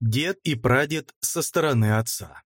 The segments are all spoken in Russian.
Дед и прадед со стороны отца.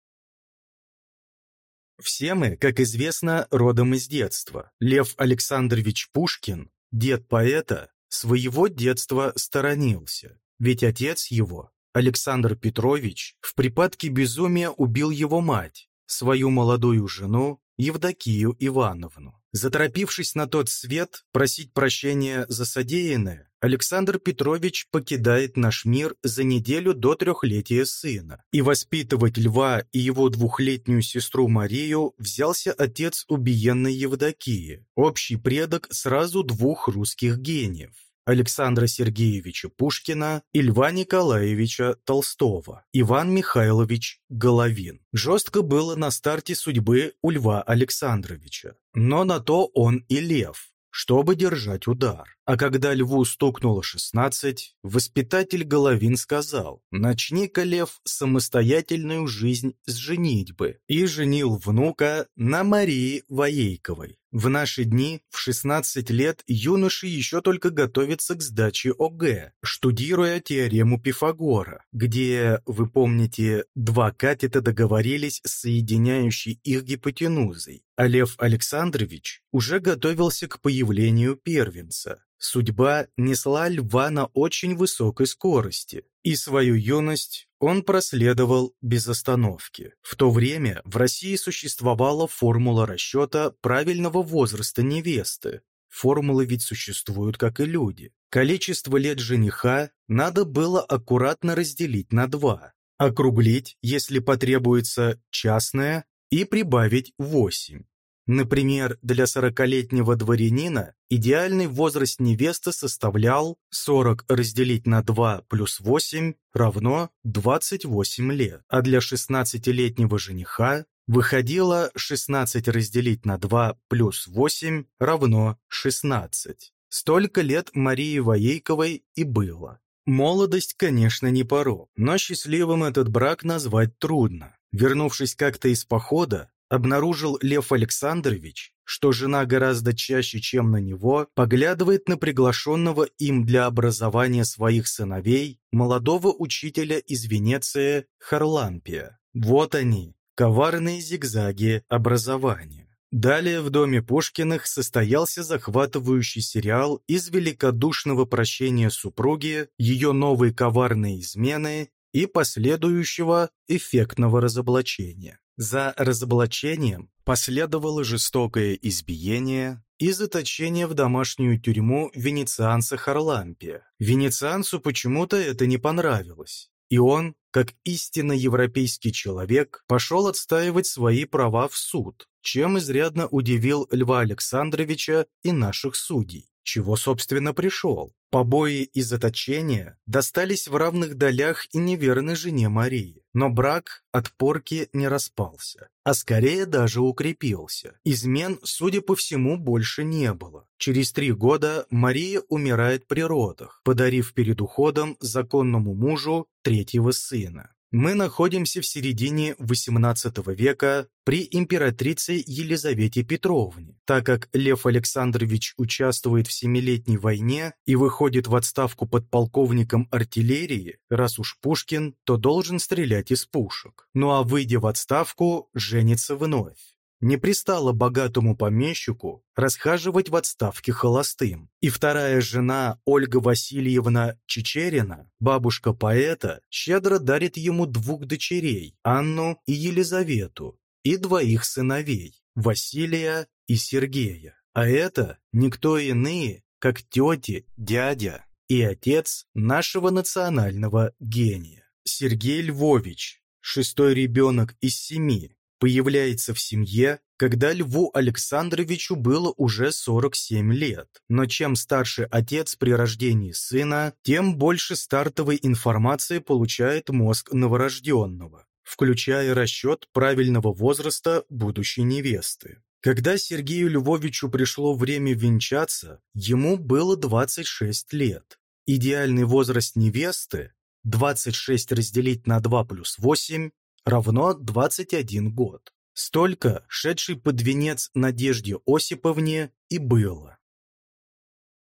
Все мы, как известно, родом из детства. Лев Александрович Пушкин, дед поэта, своего детства сторонился. Ведь отец его, Александр Петрович, в припадке безумия убил его мать, свою молодую жену Евдокию Ивановну. Заторопившись на тот свет просить прощения за содеянное, Александр Петрович покидает наш мир за неделю до трехлетия сына. И воспитывать Льва и его двухлетнюю сестру Марию взялся отец убиенной Евдокии, общий предок сразу двух русских гениев. Александра Сергеевича Пушкина и Льва Николаевича Толстого, Иван Михайлович Головин. Жестко было на старте судьбы у Льва Александровича, но на то он и лев, чтобы держать удар. А когда льву стукнуло 16, воспитатель Головин сказал, «Начни-ка, лев, самостоятельную жизнь с женитьбы» и женил внука на Марии Воейковой. В наши дни, в 16 лет, юноши еще только готовятся к сдаче ОГЭ, штудируя теорему Пифагора, где, вы помните, два катета договорились с соединяющей их гипотенузой, а Лев Александрович уже готовился к появлению первенца. Судьба несла льва на очень высокой скорости, и свою юность он проследовал без остановки. В то время в России существовала формула расчета правильного возраста невесты. Формулы ведь существуют, как и люди. Количество лет жениха надо было аккуратно разделить на два, округлить, если потребуется, частное, и прибавить 8. Например, для сорокалетнего дворянина идеальный возраст невесты составлял 40 разделить на 2 плюс 8 равно 28 лет, а для 16-летнего жениха выходило 16 разделить на 2 плюс 8 равно 16. Столько лет Марии Воейковой и было. Молодость, конечно, не порог, но счастливым этот брак назвать трудно. Вернувшись как-то из похода, обнаружил Лев Александрович, что жена гораздо чаще, чем на него, поглядывает на приглашенного им для образования своих сыновей молодого учителя из Венеции Харлампия. Вот они, коварные зигзаги образования. Далее в доме Пушкиных состоялся захватывающий сериал из великодушного прощения супруги, ее новые коварные измены и последующего эффектного разоблачения. За разоблачением последовало жестокое избиение и заточение в домашнюю тюрьму венецианца Харлампия. Венецианцу почему-то это не понравилось, и он, как истинно европейский человек, пошел отстаивать свои права в суд, чем изрядно удивил Льва Александровича и наших судей чего, собственно, пришел. Побои и заточения достались в равных долях и неверной жене Марии. Но брак от порки не распался, а скорее даже укрепился. Измен, судя по всему, больше не было. Через три года Мария умирает при родах, подарив перед уходом законному мужу третьего сына. Мы находимся в середине XVIII века при императрице Елизавете Петровне, так как Лев Александрович участвует в Семилетней войне и выходит в отставку подполковником артиллерии, раз уж Пушкин, то должен стрелять из пушек. Ну а выйдя в отставку, женится вновь. Не пристало богатому помещику расхаживать в отставке холостым. И вторая жена Ольга Васильевна Чечерина, бабушка поэта, щедро дарит ему двух дочерей, Анну и Елизавету, и двоих сыновей, Василия и Сергея. А это никто иные, как тети, дядя и отец нашего национального гения. Сергей Львович, шестой ребенок из семи, появляется в семье, когда Льву Александровичу было уже 47 лет. Но чем старше отец при рождении сына, тем больше стартовой информации получает мозг новорожденного, включая расчет правильного возраста будущей невесты. Когда Сергею Львовичу пришло время венчаться, ему было 26 лет. Идеальный возраст невесты 26 разделить на 2 плюс 8 равно 21 год. Столько, шедший под венец Надежде Осиповне, и было.